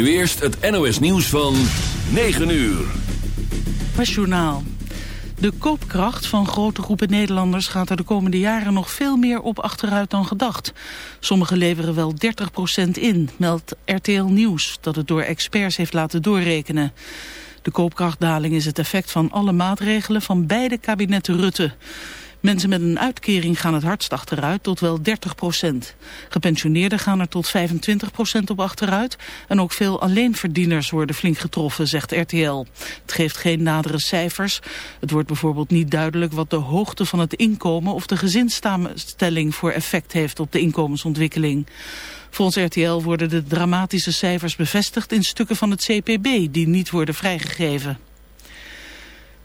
Nu eerst het NOS nieuws van 9 uur. Journaal. De koopkracht van grote groepen Nederlanders gaat er de komende jaren nog veel meer op achteruit dan gedacht. Sommigen leveren wel 30% in, meldt RTL Nieuws, dat het door experts heeft laten doorrekenen. De koopkrachtdaling is het effect van alle maatregelen van beide kabinetten Rutte. Mensen met een uitkering gaan het hardst achteruit tot wel 30 procent. Gepensioneerden gaan er tot 25 procent op achteruit. En ook veel alleenverdieners worden flink getroffen, zegt RTL. Het geeft geen nadere cijfers. Het wordt bijvoorbeeld niet duidelijk wat de hoogte van het inkomen... of de gezinssamenstelling voor effect heeft op de inkomensontwikkeling. Volgens RTL worden de dramatische cijfers bevestigd in stukken van het CPB... die niet worden vrijgegeven.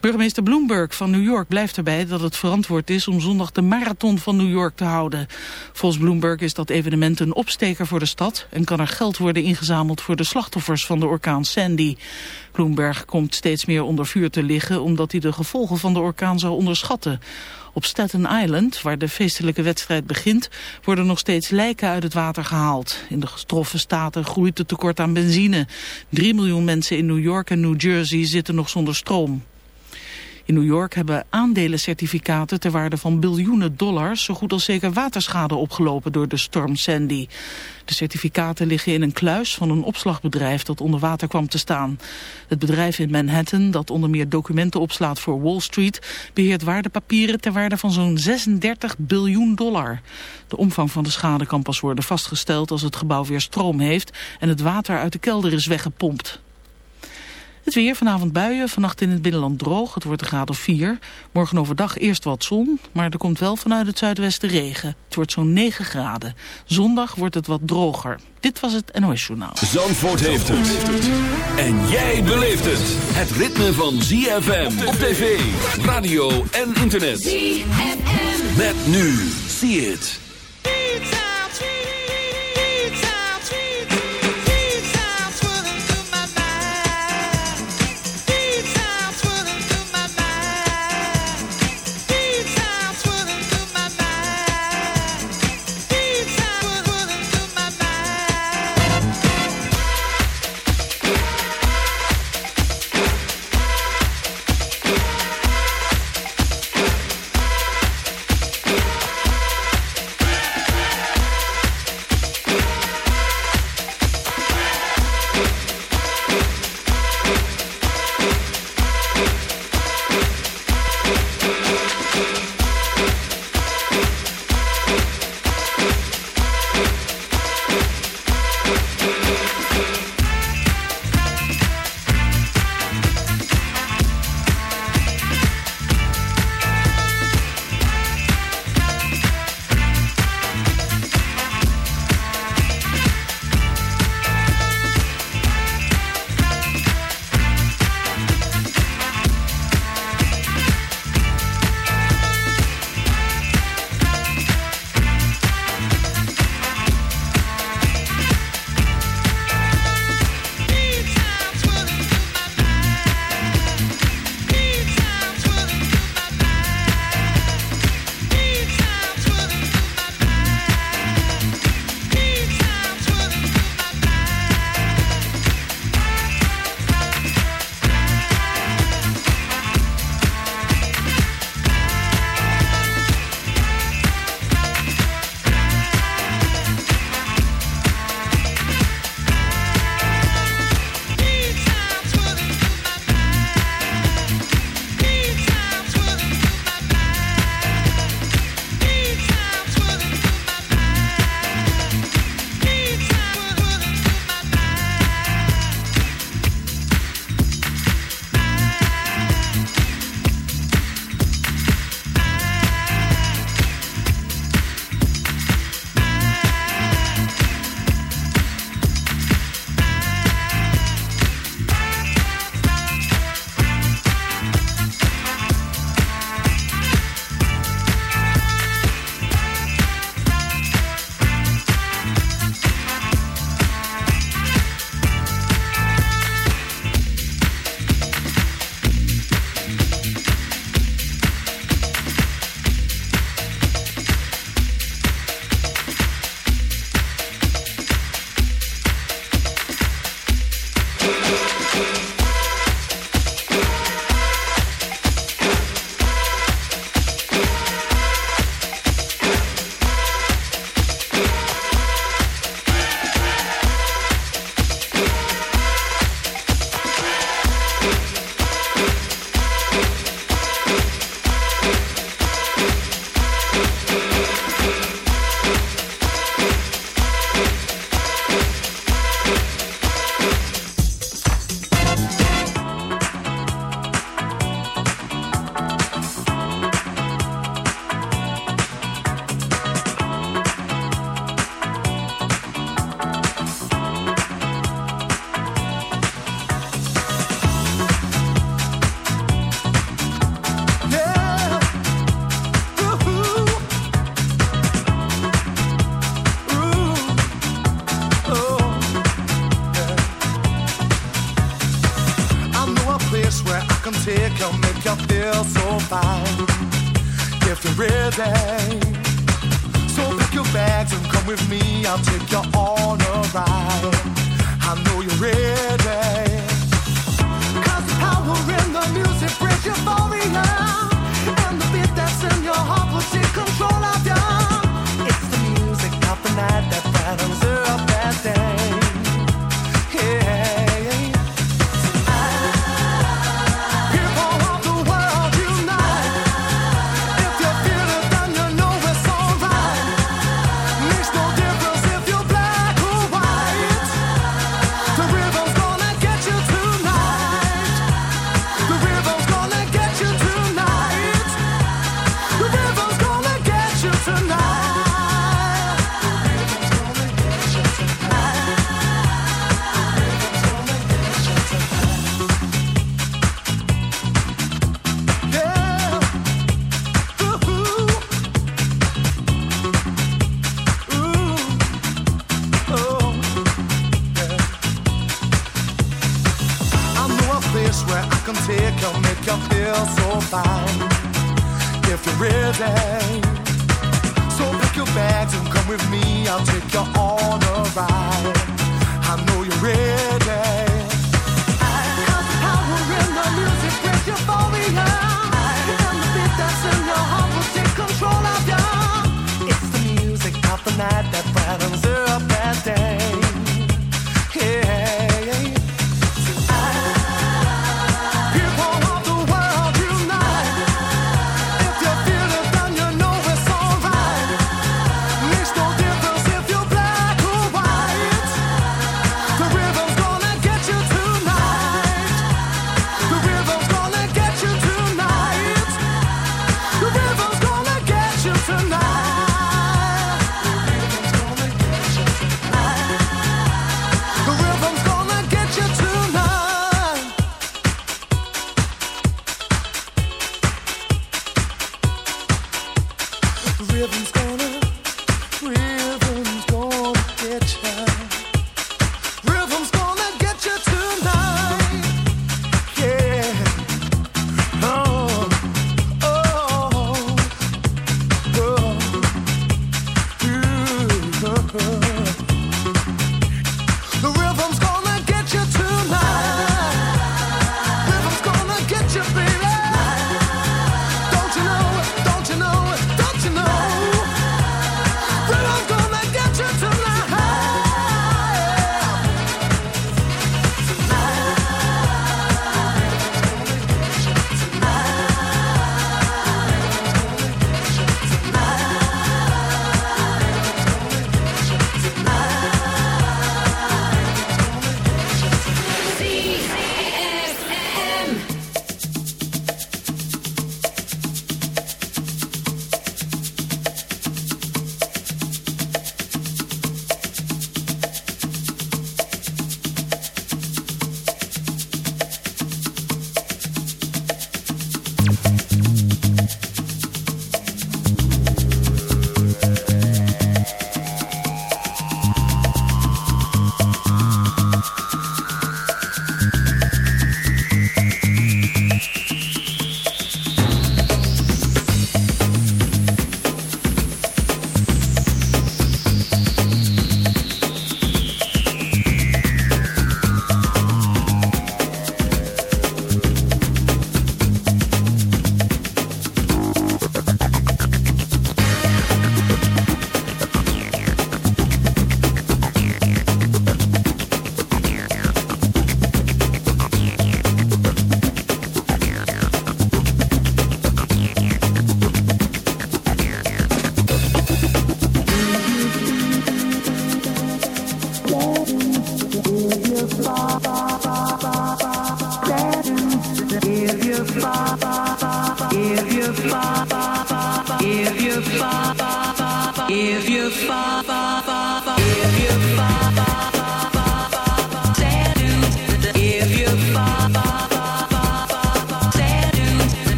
Burgemeester Bloomberg van New York blijft erbij dat het verantwoord is om zondag de marathon van New York te houden. Volgens Bloomberg is dat evenement een opsteker voor de stad en kan er geld worden ingezameld voor de slachtoffers van de orkaan Sandy. Bloomberg komt steeds meer onder vuur te liggen omdat hij de gevolgen van de orkaan zou onderschatten. Op Staten Island, waar de feestelijke wedstrijd begint, worden nog steeds lijken uit het water gehaald. In de getroffen staten groeit het tekort aan benzine. 3 miljoen mensen in New York en New Jersey zitten nog zonder stroom. In New York hebben aandelencertificaten ter waarde van biljoenen dollars zo goed als zeker waterschade opgelopen door de storm Sandy. De certificaten liggen in een kluis van een opslagbedrijf dat onder water kwam te staan. Het bedrijf in Manhattan, dat onder meer documenten opslaat voor Wall Street, beheert waardepapieren ter waarde van zo'n 36 biljoen dollar. De omvang van de schade kan pas worden vastgesteld als het gebouw weer stroom heeft en het water uit de kelder is weggepompt. Het weer, vanavond buien, vannacht in het binnenland droog. Het wordt een graad of 4. Morgen overdag eerst wat zon, maar er komt wel vanuit het zuidwesten regen. Het wordt zo'n 9 graden. Zondag wordt het wat droger. Dit was het NOS Journaal. Zandvoort heeft het. En jij beleeft het. Het ritme van ZFM op tv, radio en internet. ZFM. Met nu. See it.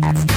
That's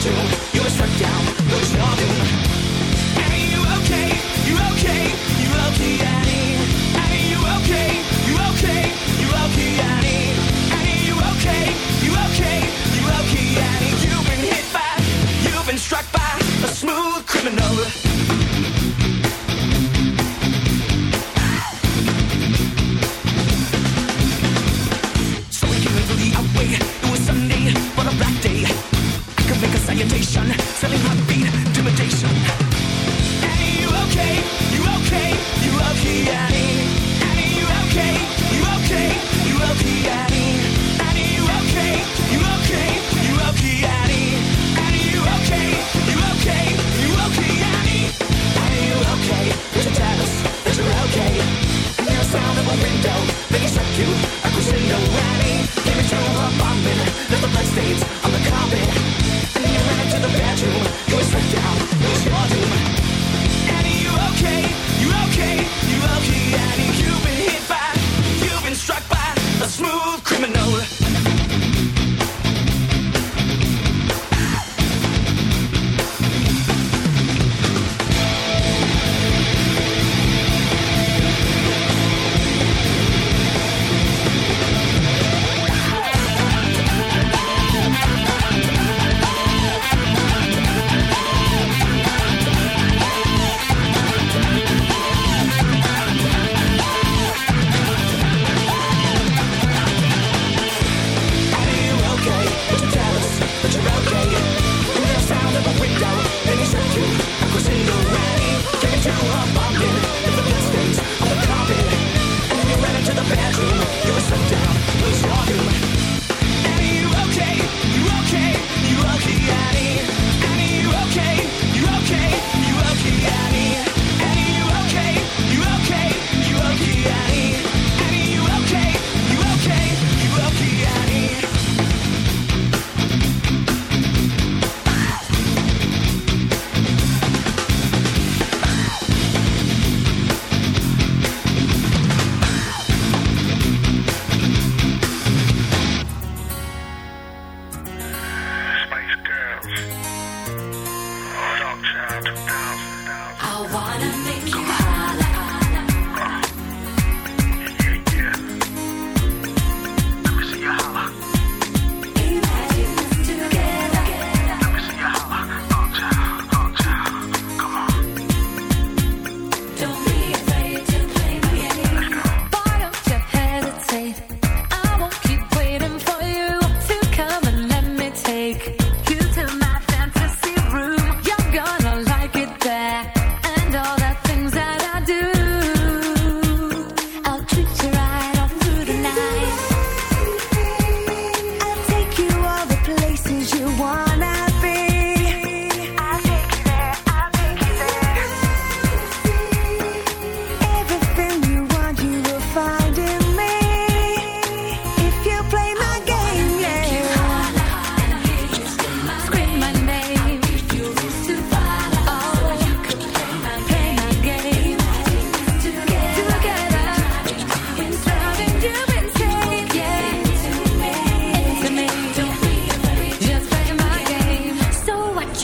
To.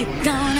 you got.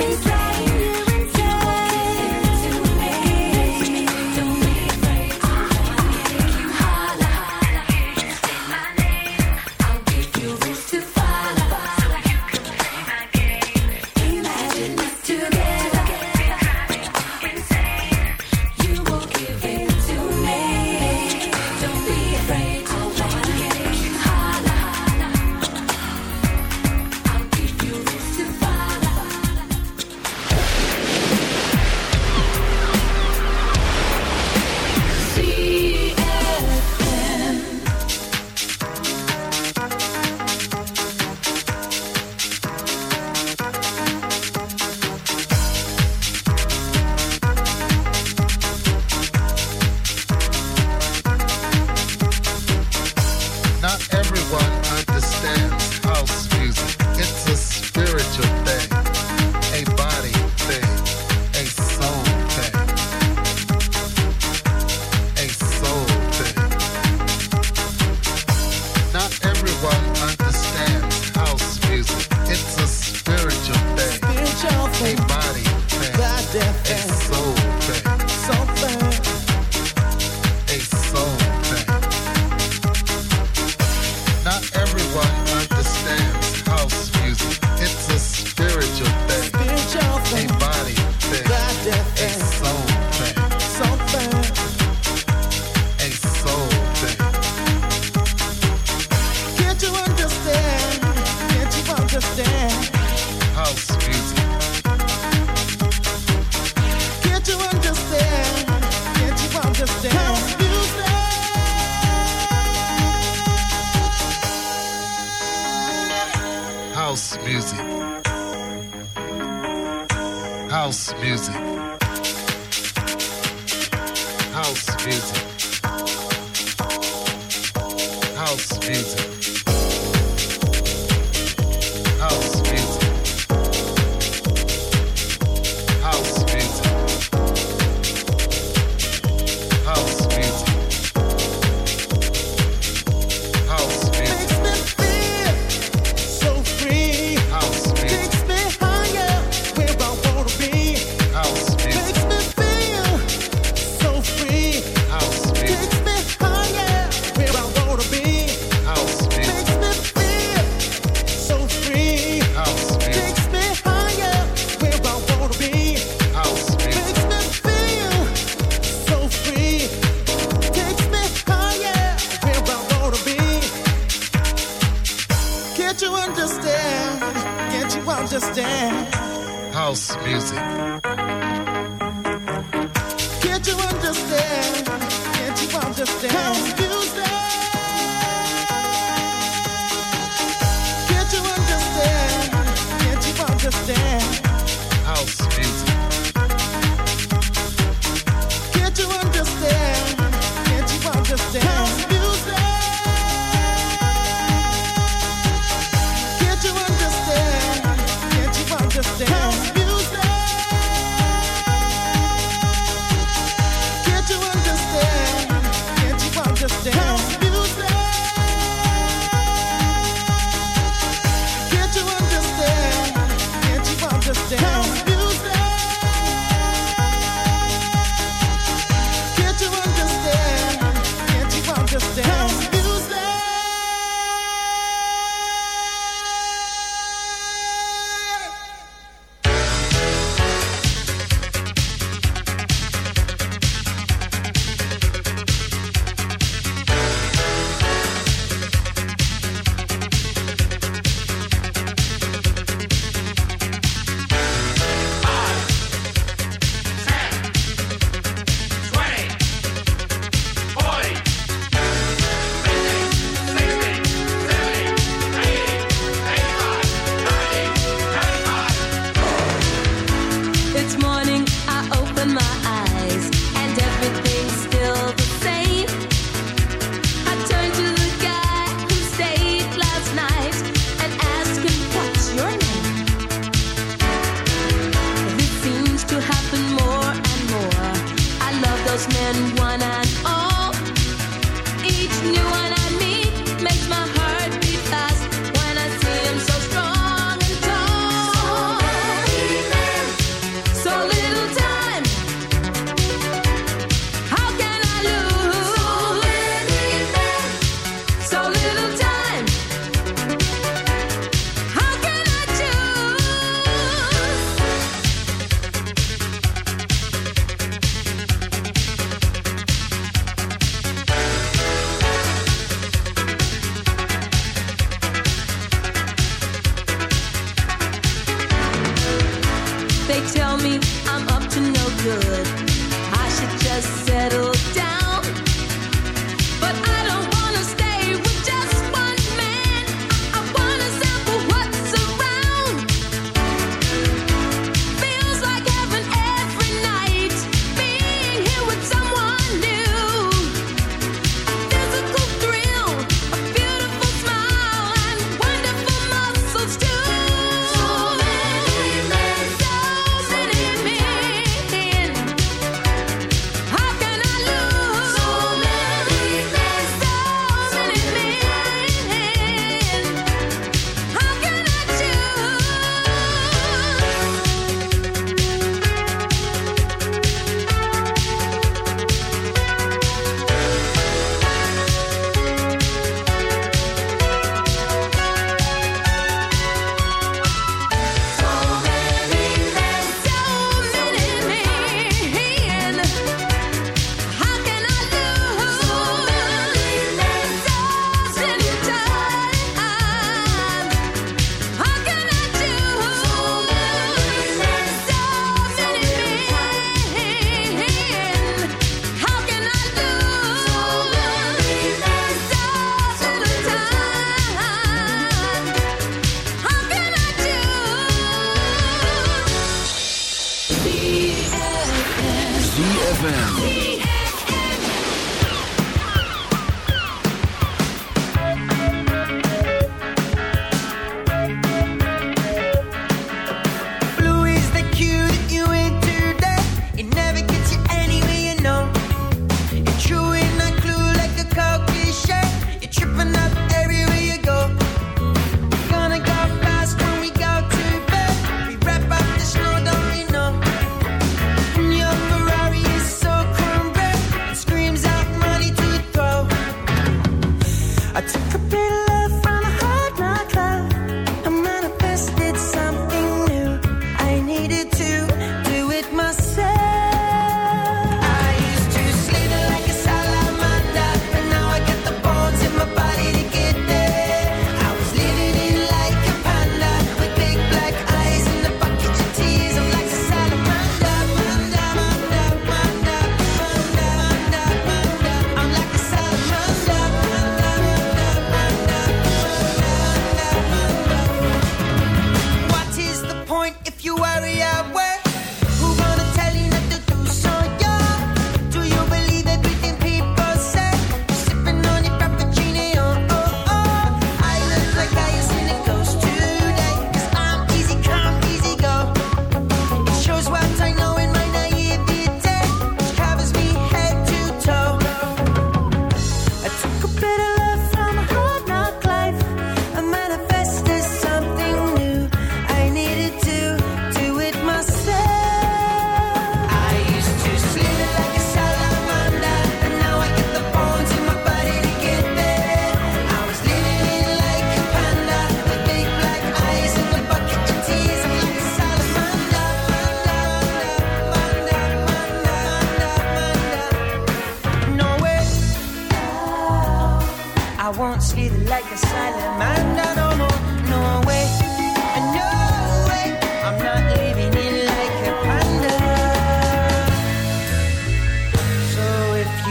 He's house music.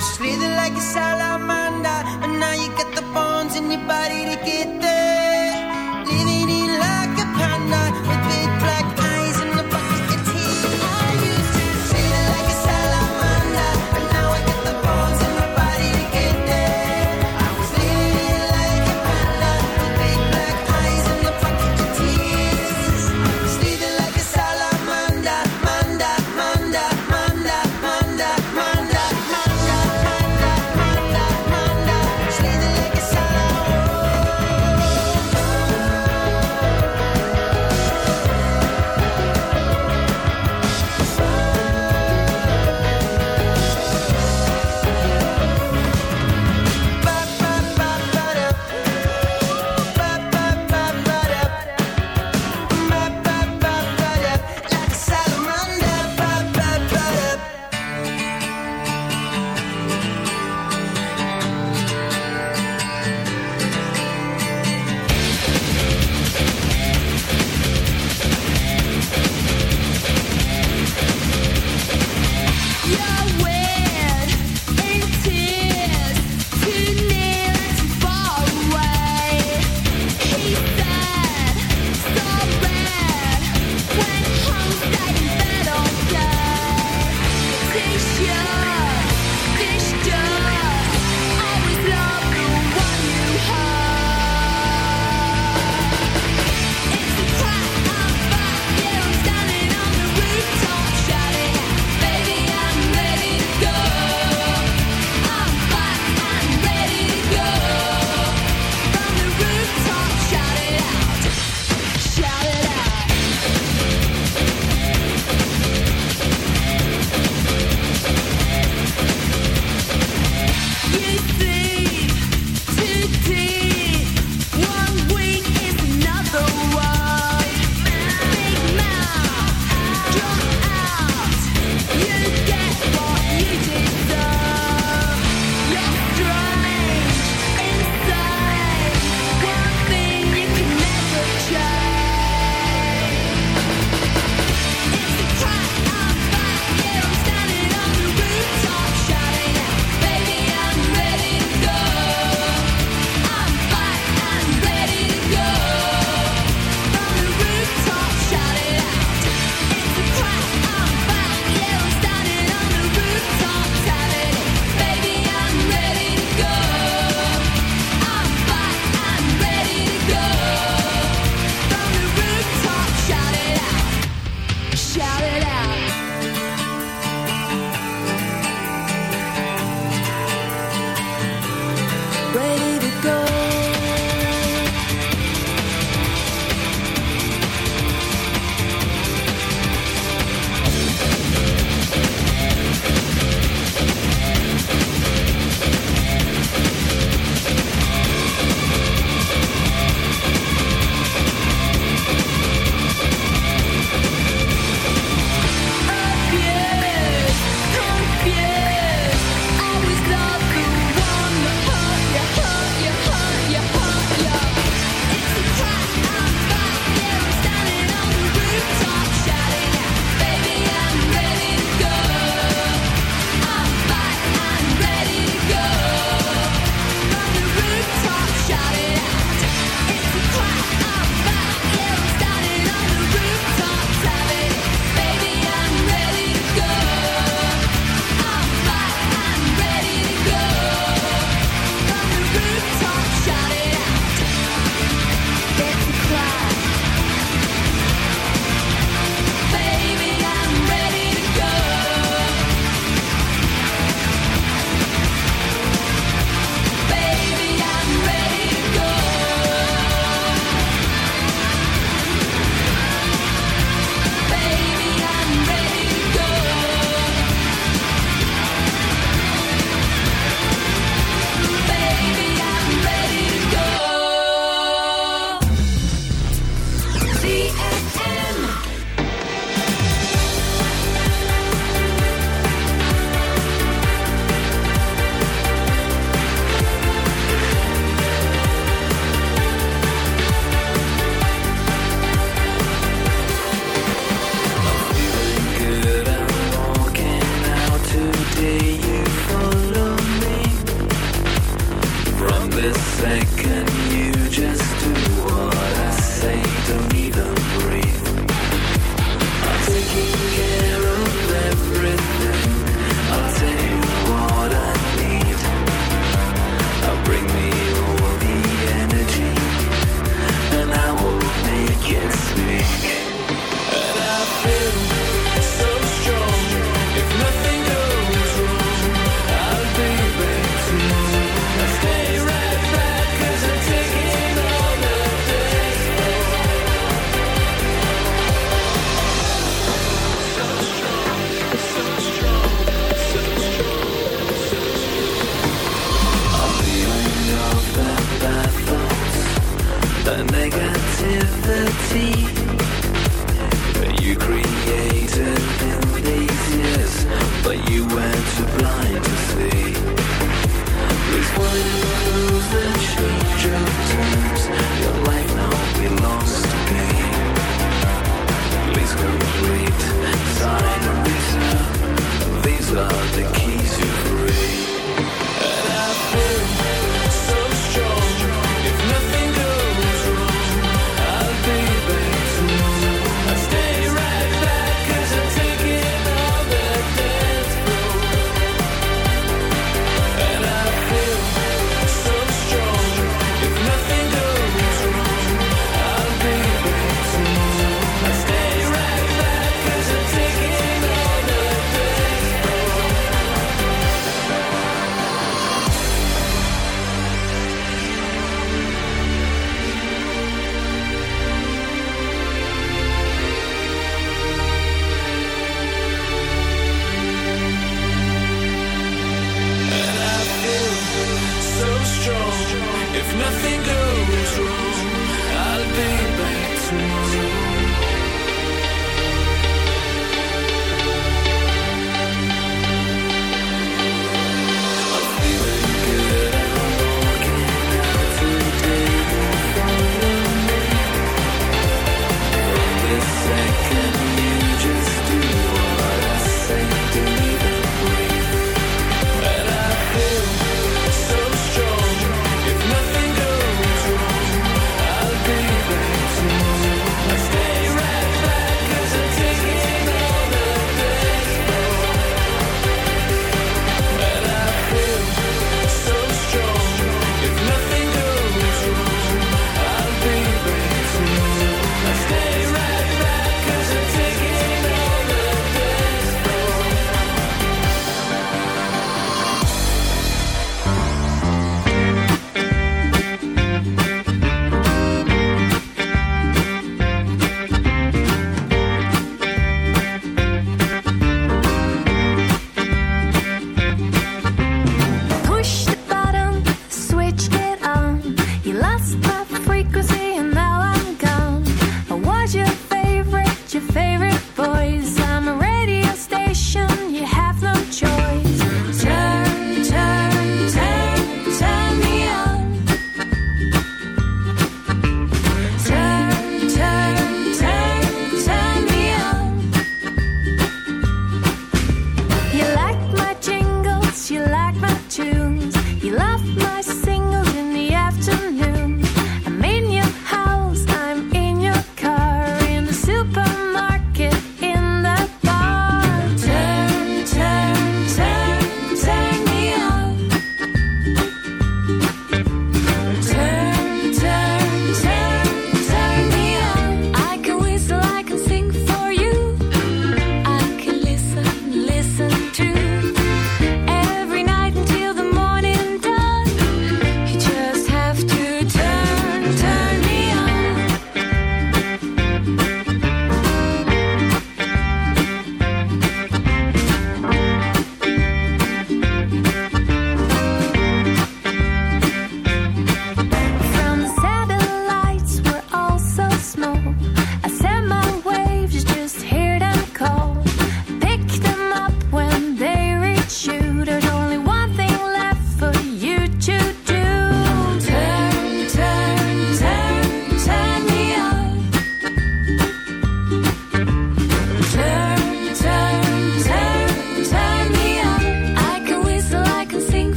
slither like a salamander, but now you got the bones in your body to get.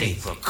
safer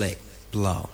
flick, blow.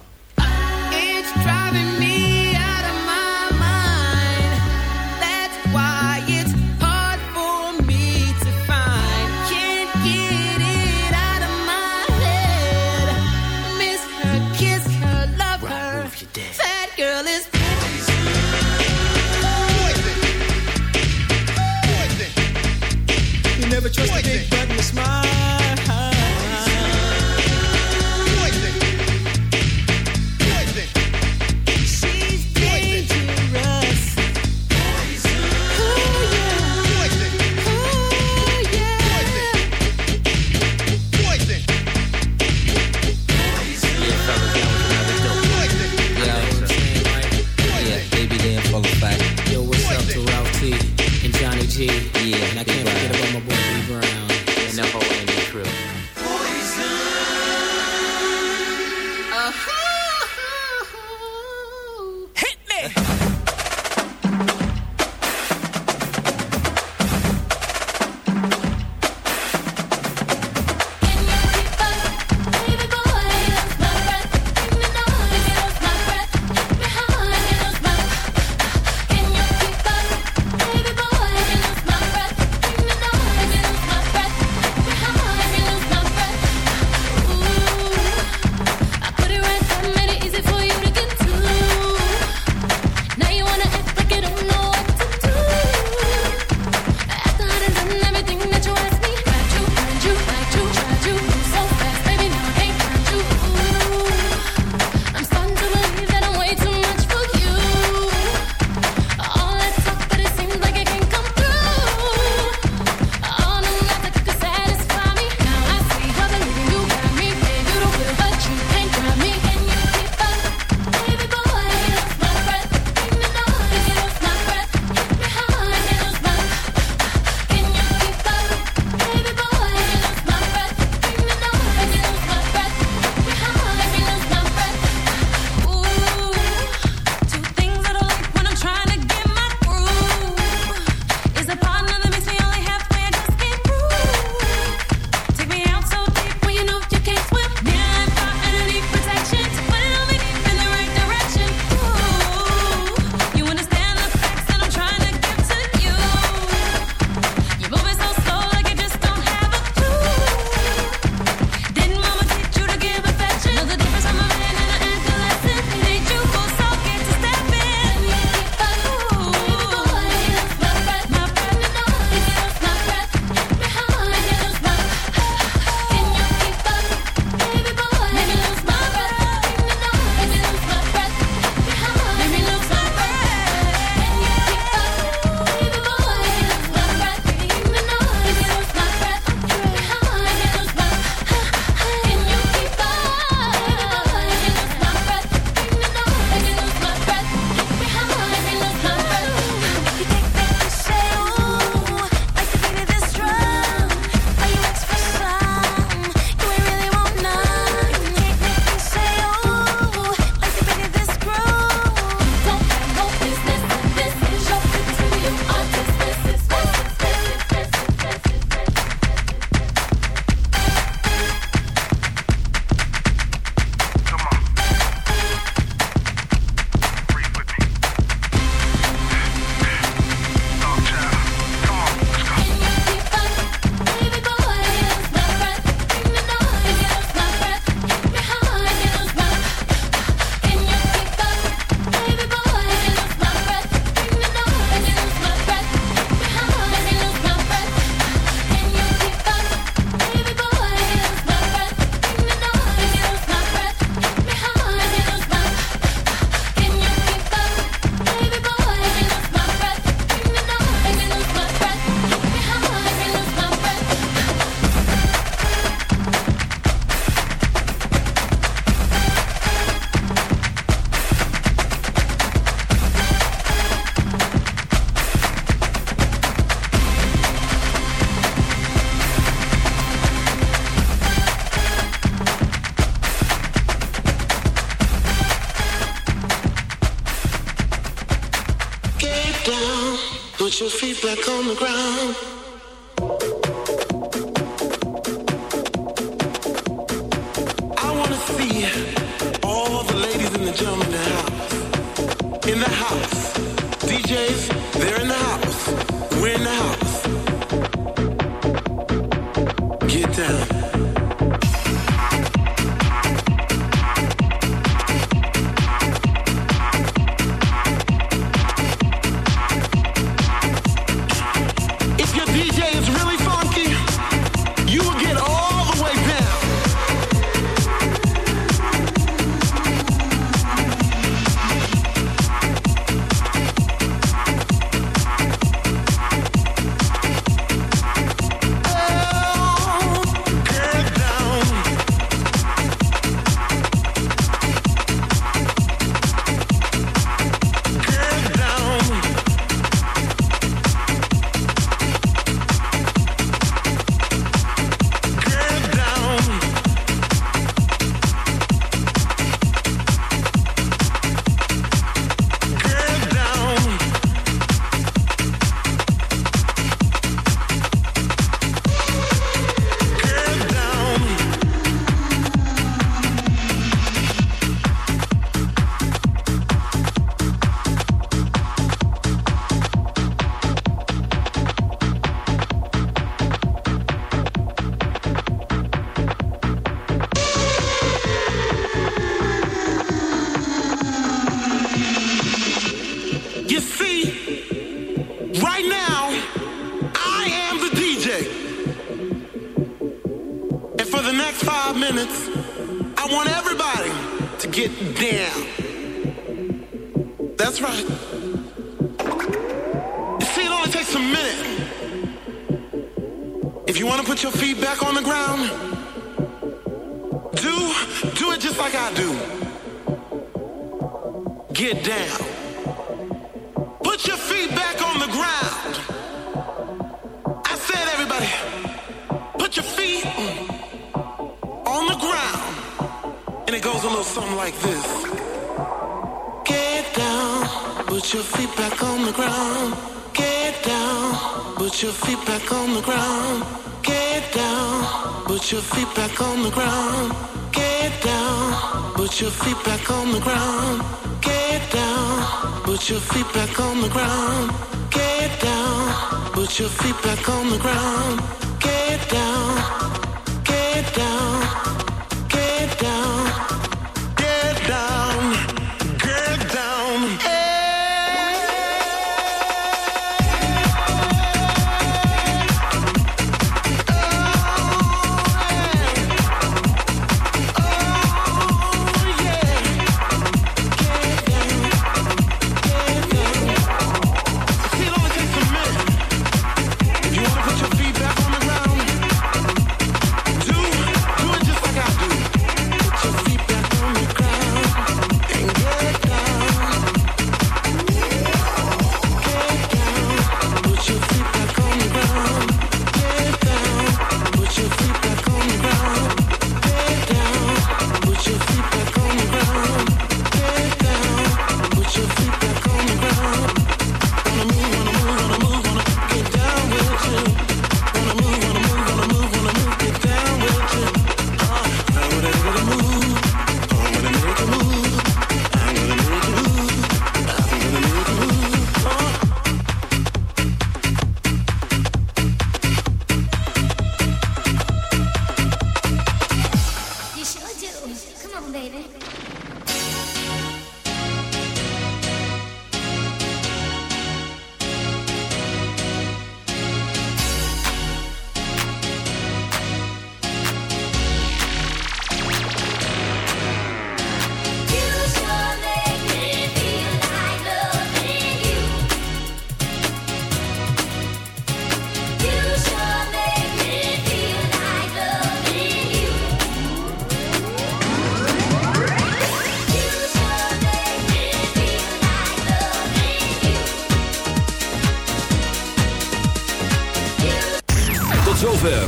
on the ground.